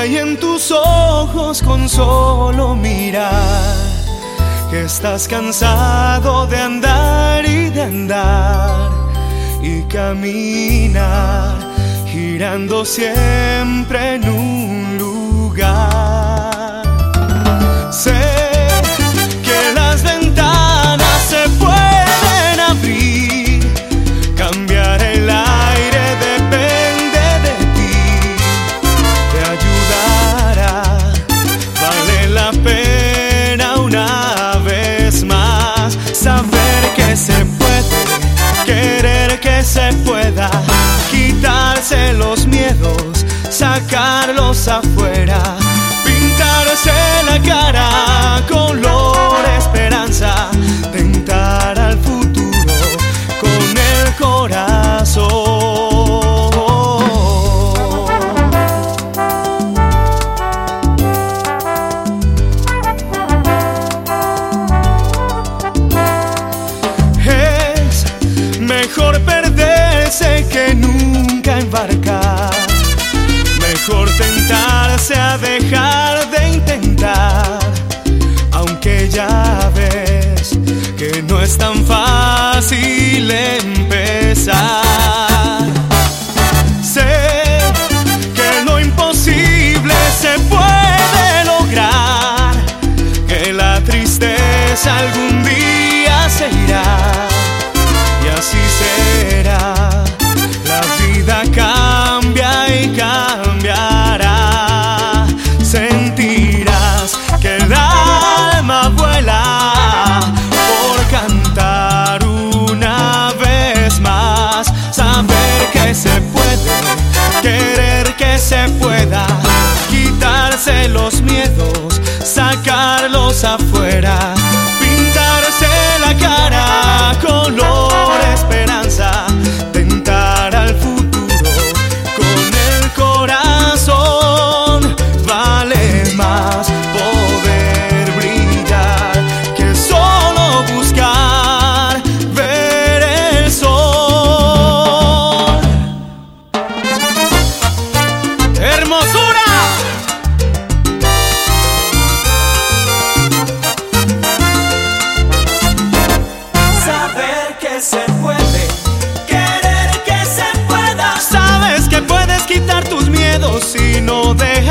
hay en tus ojos con solo mirar, que estás cansado de andar y de andar y caminar, girando siempre en un lugar. Sacarlos afuera, pintarse la cara, color esperanza, tentar al futuro con el corazón. Es mejor perderse que nunca embarcar. Mejor tentarse a dejar de intentar, aunque ya ves que no es tan fácil empezar. Sé que lo imposible se puede lograr, que la tristeza algún día se irá y así será. si no dejas